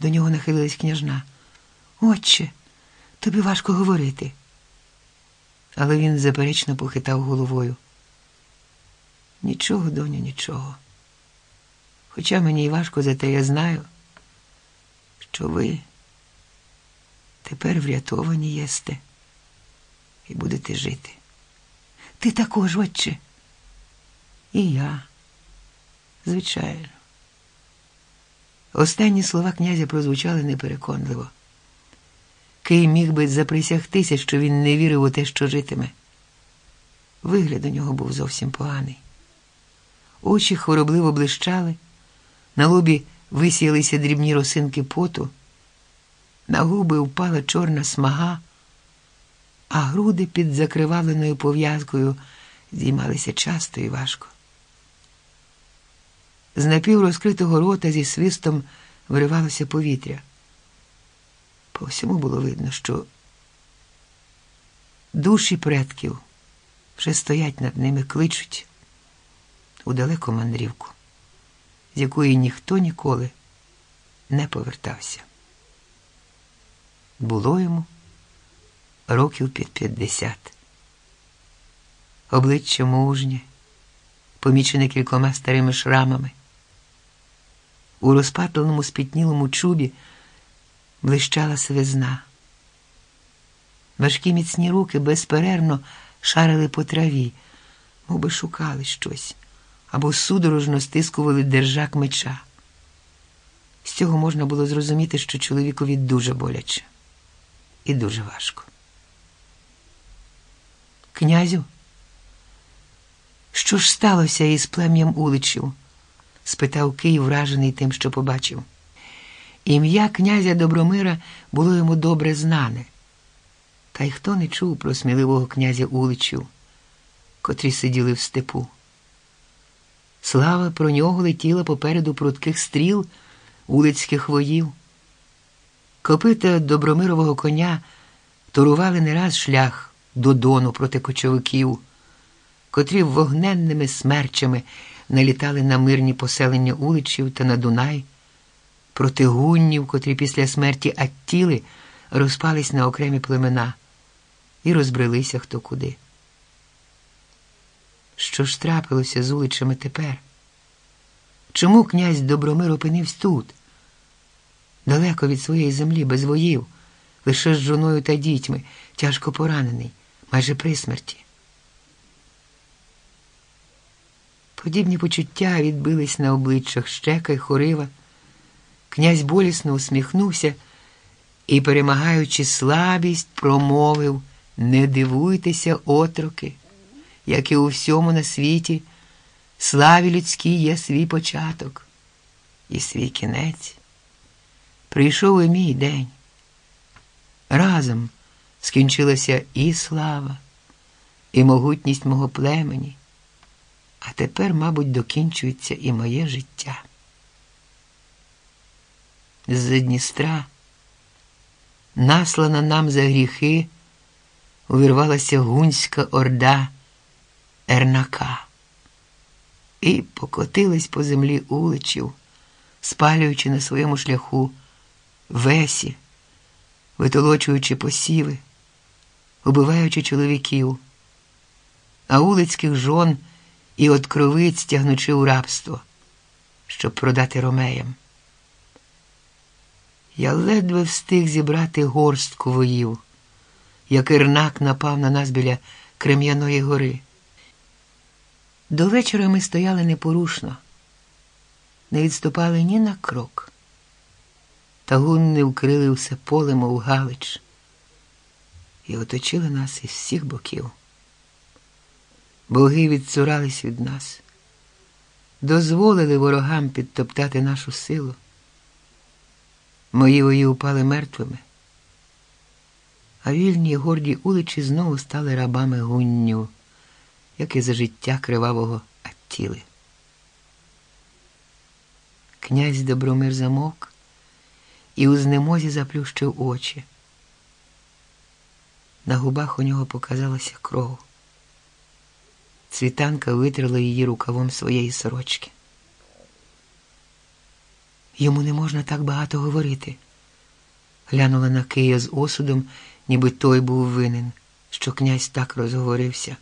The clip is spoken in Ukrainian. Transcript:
До нього нахилилась княжна. Отче, тобі важко говорити. Але він заперечно похитав головою. Нічого, доню, нічого. Хоча мені й важко, зате я знаю, що ви тепер врятовані єсте і будете жити. Ти також, отче. І я, звичайно. Останні слова князя прозвучали непереконливо. Кий міг би заприсягтися, що він не вірив у те, що житиме. Вигляд у нього був зовсім поганий. Очі хворобливо блищали, на лобі висіялися дрібні росинки поту, на губи впала чорна смага, а груди під закривавленою пов'язкою здіймалися часто і важко. З напіврозкритого рота зі свистом виривалося повітря. По всьому було видно, що душі предків вже стоять над ними, кличуть у далеку мандрівку, з якої ніхто ніколи не повертався. Було йому років під п'ятдесят. Обличчя мужнє, помічене кількома старими шрамами. У розпатленому спітнілому чубі блищала свизна. Важкі міцні руки безперервно шарили по траві, мов би шукали щось або судорожно стискували держак меча. З цього можна було зрозуміти, що чоловікові дуже боляче і дуже важко. Князю, що ж сталося із плем'ям уличів? Спитав Київ, вражений тим, що побачив. Ім'я князя Добромира було йому добре знане. Та й хто не чув про сміливого князя Уличів, котрі сиділи в степу. Слава про нього летіла попереду прутких стріл улицьких воїв. Копита Добромирового коня турували не раз шлях до дону проти кочовиків, котрі вогненними смерчами налітали на мирні поселення уличів та на Дунай, проти гуннів, котрі після смерті Аттіли розпались на окремі племена і розбрелися хто куди. Що ж трапилося з уличами тепер? Чому князь Добромир опинився тут, далеко від своєї землі, без воїв, лише з жоною та дітьми, тяжко поранений, майже при смерті? Подібні почуття відбились на обличчях щека й хорива. Князь болісно усміхнувся і, перемагаючи слабість, промовив Не дивуйтеся, отроки, як і у всьому на світі, славі людській є свій початок і свій кінець. Прийшов і мій день. Разом скінчилася і слава, і могутність мого племені. А тепер, мабуть, докінчується і моє життя. З Дністра, наслана нам за гріхи, увірвалася гунська орда Ернака і покотилась по землі уличів, спалюючи на своєму шляху весі, витолочуючи посіви, убиваючи чоловіків, а улицьких жон і от кровиць тягнучи у рабство, щоб продати ромеям. Я ледве встиг зібрати горстку воїв, як Ірнак напав на нас біля Крем'яної гори. До вечора ми стояли непорушно, не відступали ні на крок. Та гунни вкрили все поле, мов Галич, і оточили нас із всіх боків. Боги відцурались від нас, дозволили ворогам підтоптати нашу силу. Мої вої упали мертвими, а вільні горді уличі знову стали рабами гунню, як і за життя кривавого Аттіли. Князь Добромир замовк і у знемозі заплющив очі. На губах у нього показалася кров. Цвітанка витерла її рукавом своєї сорочки. Йому не можна так багато говорити. Глянула на Кия з осудом, ніби той був винен, що князь так розговорився.